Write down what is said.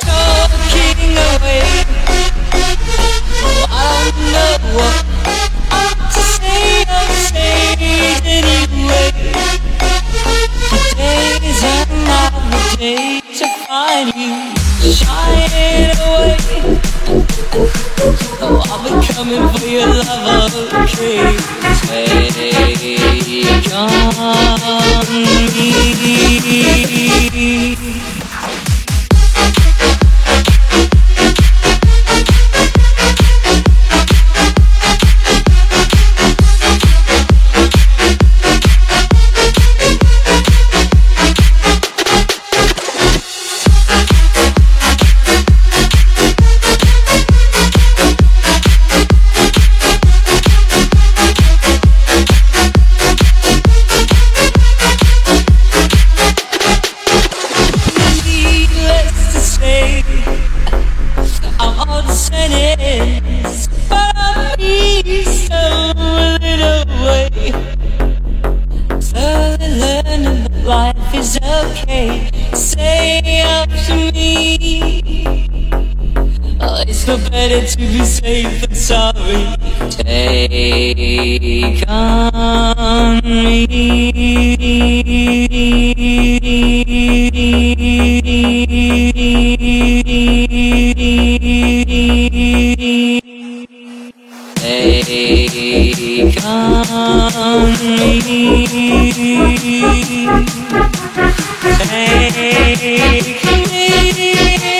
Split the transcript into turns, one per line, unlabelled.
talking away. Oh, I don't know what I'm to say, day to find you away. Oh, I'll coming for your love, okay? Way, come. Life is okay. Say up to me. Oh, it's no better to be safe than sorry. Take on me. Take on me. Take me.